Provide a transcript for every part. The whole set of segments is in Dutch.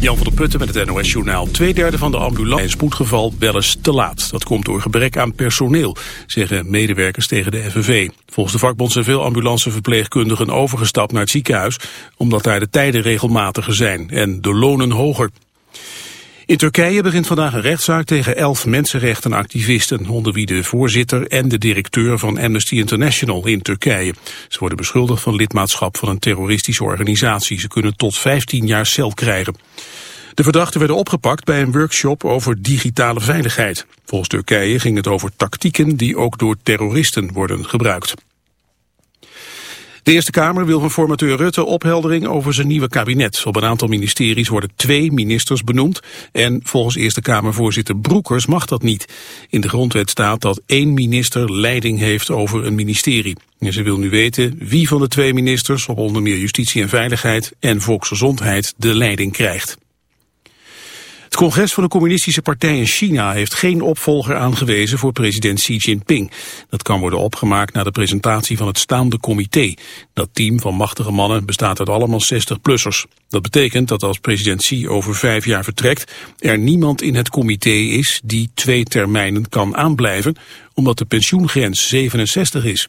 Jan van der Putten met het NOS-journaal. Tweederde van de ambulance in spoedgeval wel eens te laat. Dat komt door gebrek aan personeel, zeggen medewerkers tegen de FNV. Volgens de vakbond zijn veel ambulanceverpleegkundigen overgestapt naar het ziekenhuis... omdat daar de tijden regelmatiger zijn en de lonen hoger. In Turkije begint vandaag een rechtszaak tegen elf mensenrechtenactivisten, onder wie de voorzitter en de directeur van Amnesty International in Turkije. Ze worden beschuldigd van lidmaatschap van een terroristische organisatie. Ze kunnen tot 15 jaar cel krijgen. De verdachten werden opgepakt bij een workshop over digitale veiligheid. Volgens Turkije ging het over tactieken die ook door terroristen worden gebruikt. De Eerste Kamer wil van formateur Rutte opheldering over zijn nieuwe kabinet. Op een aantal ministeries worden twee ministers benoemd en volgens Eerste Kamervoorzitter Broekers mag dat niet. In de grondwet staat dat één minister leiding heeft over een ministerie. En ze wil nu weten wie van de twee ministers op onder meer justitie en veiligheid en volksgezondheid de leiding krijgt. Het congres van de communistische partij in China heeft geen opvolger aangewezen voor president Xi Jinping. Dat kan worden opgemaakt na de presentatie van het staande comité. Dat team van machtige mannen bestaat uit allemaal 60-plussers. Dat betekent dat als president Xi over vijf jaar vertrekt, er niemand in het comité is die twee termijnen kan aanblijven, omdat de pensioengrens 67 is.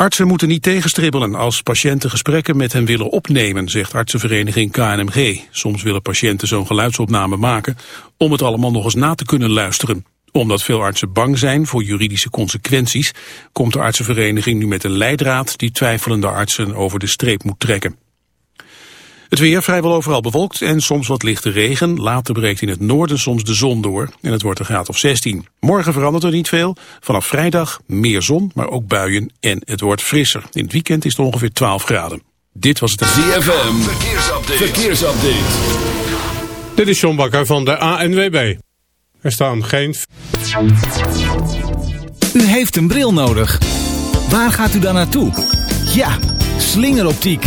Artsen moeten niet tegenstribbelen als patiënten gesprekken met hen willen opnemen, zegt artsenvereniging KNMG. Soms willen patiënten zo'n geluidsopname maken om het allemaal nog eens na te kunnen luisteren. Omdat veel artsen bang zijn voor juridische consequenties, komt de artsenvereniging nu met een leidraad die twijfelende artsen over de streep moet trekken. Het weer vrijwel overal bewolkt en soms wat lichte regen. Later breekt in het noorden soms de zon door en het wordt een graad of 16. Morgen verandert er niet veel. Vanaf vrijdag meer zon, maar ook buien en het wordt frisser. In het weekend is het ongeveer 12 graden. Dit was het... ZFM, verkeersupdate. verkeersupdate. Dit is John Bakker van de ANWB. Er staan geen... U heeft een bril nodig. Waar gaat u dan naartoe? Ja, slingeroptiek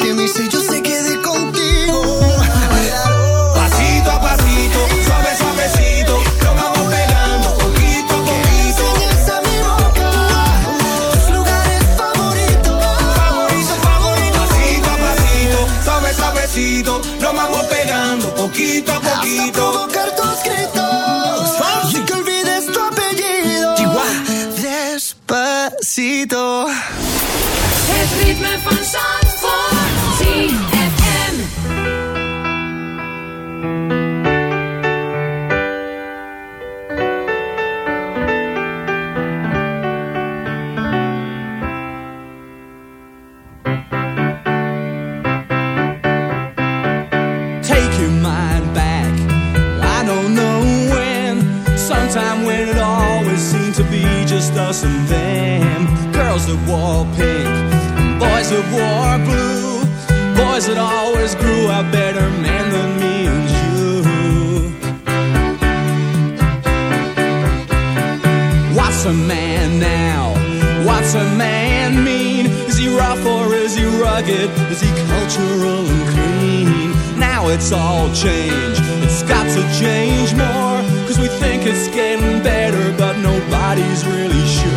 a man now? What's a man mean? Is he rough or is he rugged? Is he cultural and clean? Now it's all change. It's got to change more. Cause we think it's getting better, but nobody's really sure.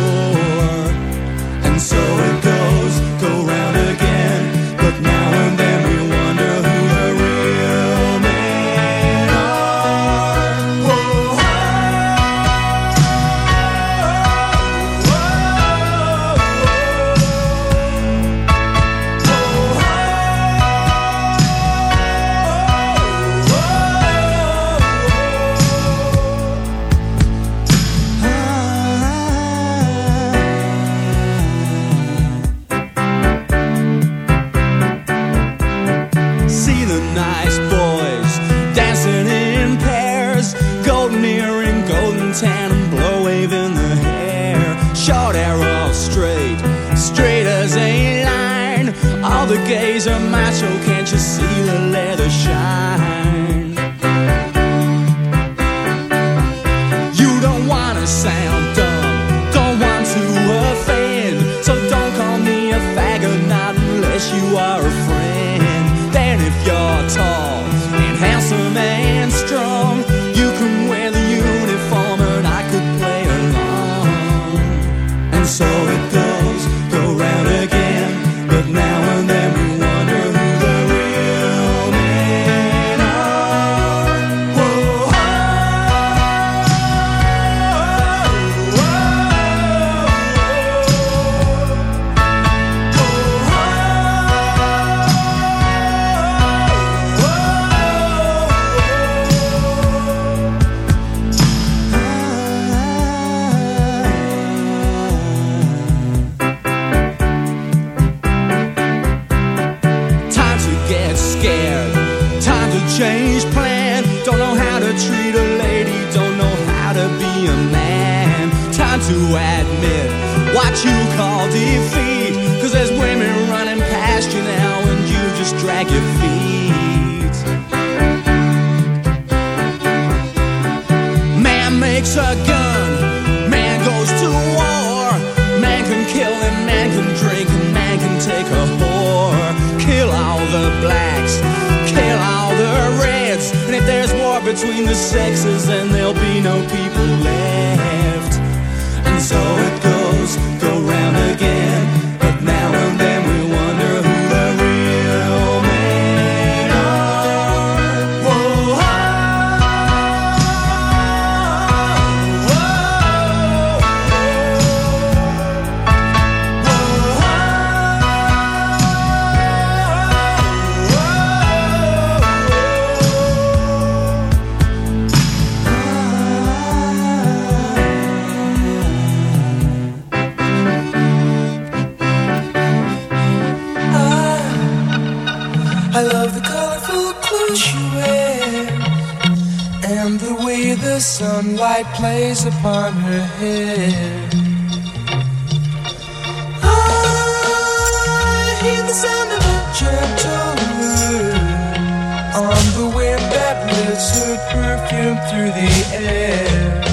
the air.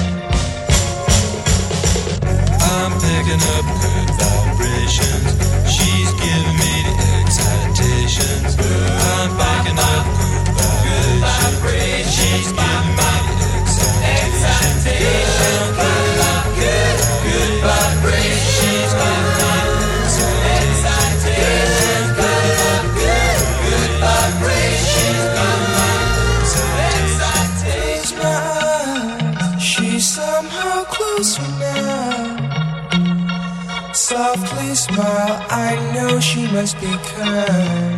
I'm picking up good vibrations. She's giving me the excitations. I'm picking up good vibrations. She's must be kind.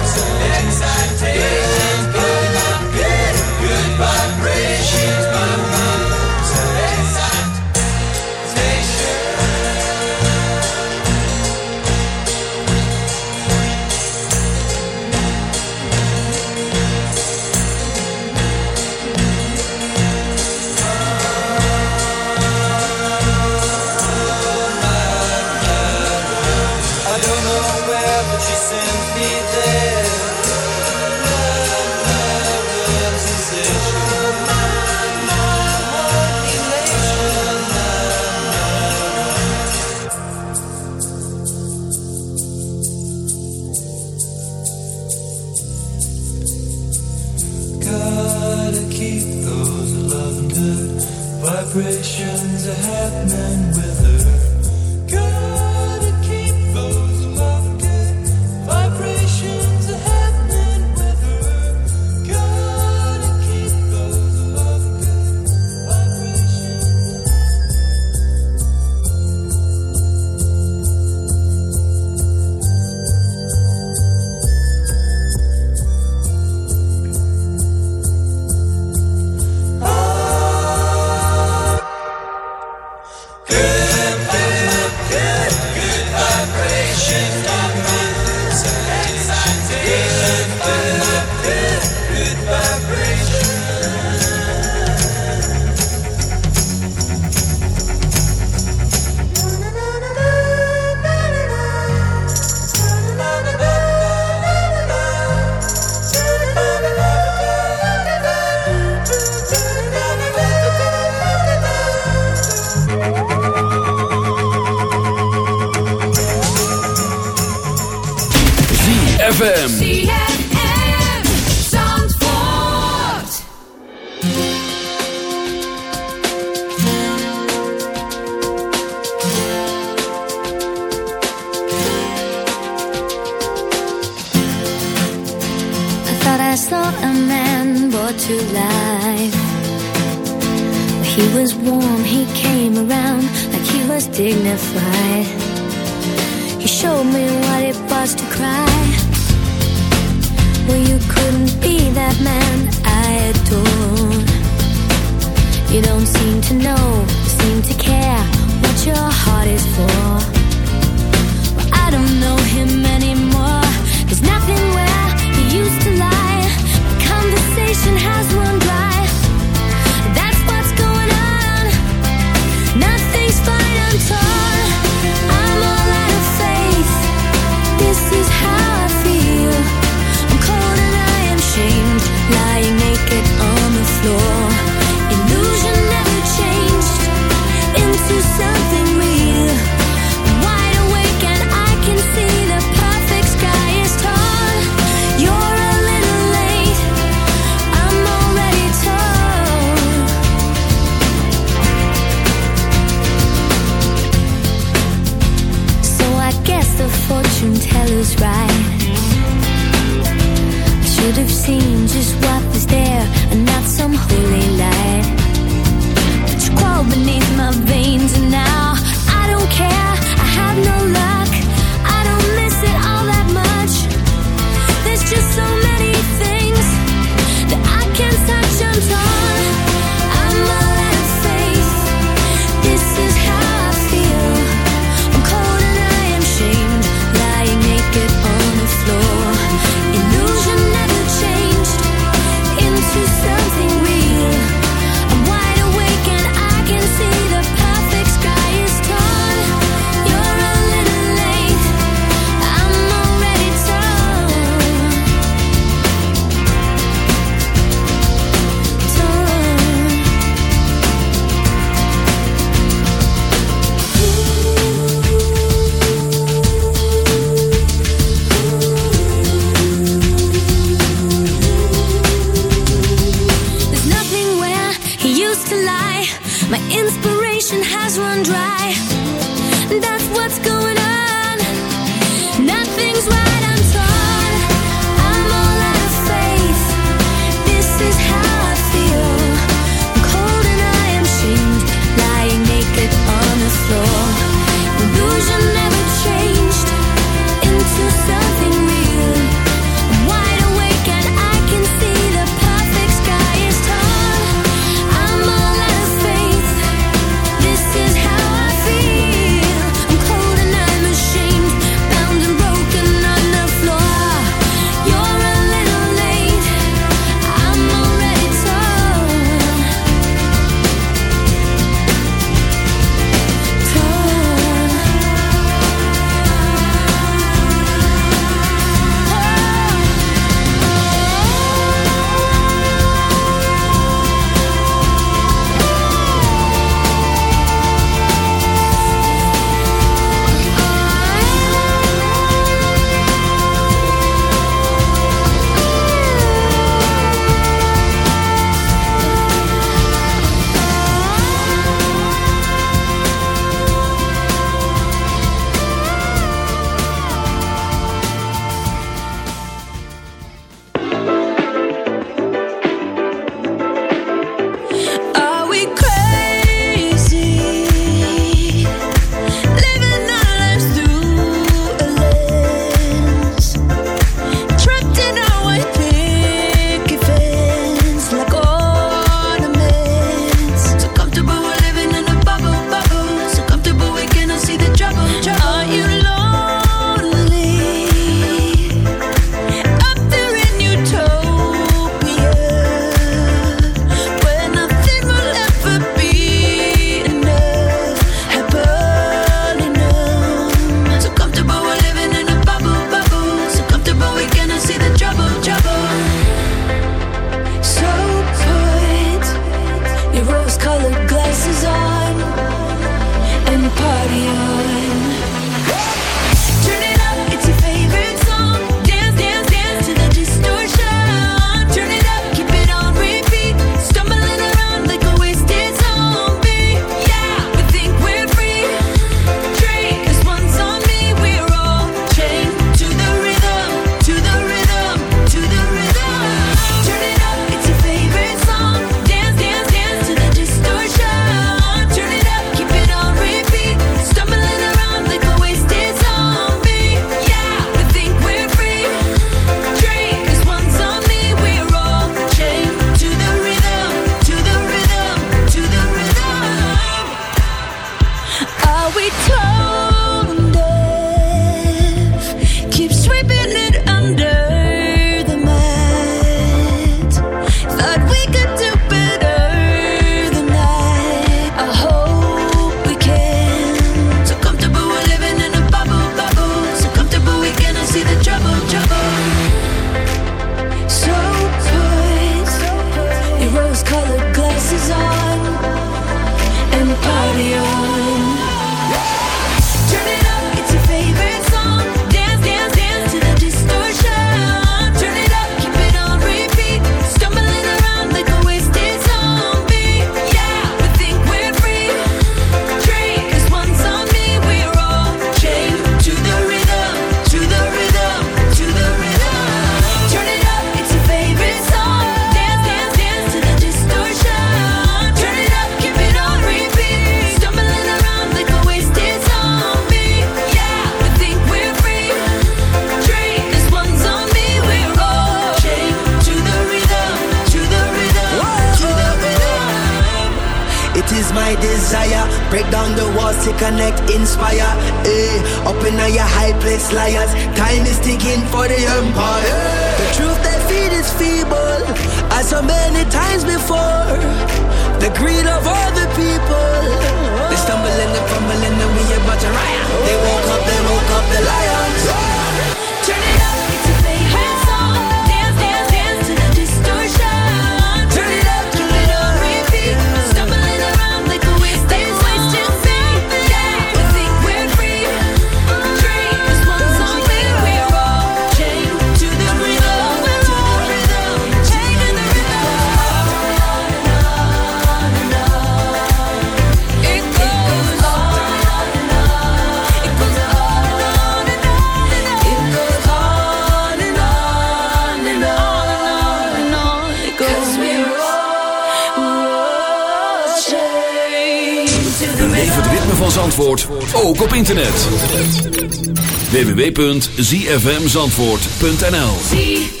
www.zfmzandvoort.nl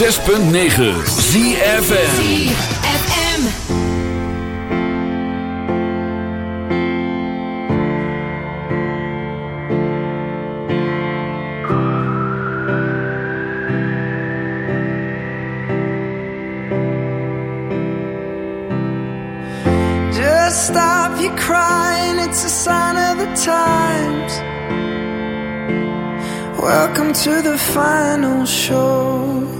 106.9 ZFM ZFM Just stop your crying It's a sign of the times. Welcome to the final show.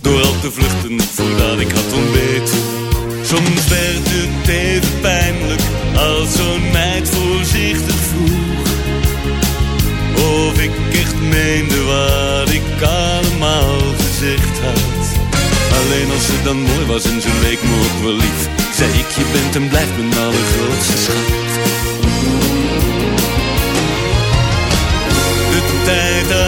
Door al te vluchten voordat ik had ontbeten. Soms werd het even pijnlijk als zo'n meid voorzichtig vroeg. Of ik echt meende wat ik allemaal gezegd had. Alleen als ze dan mooi was en ze leek me wel lief. Zei ik, je bent en blijft mijn allergrootste schat. De tijd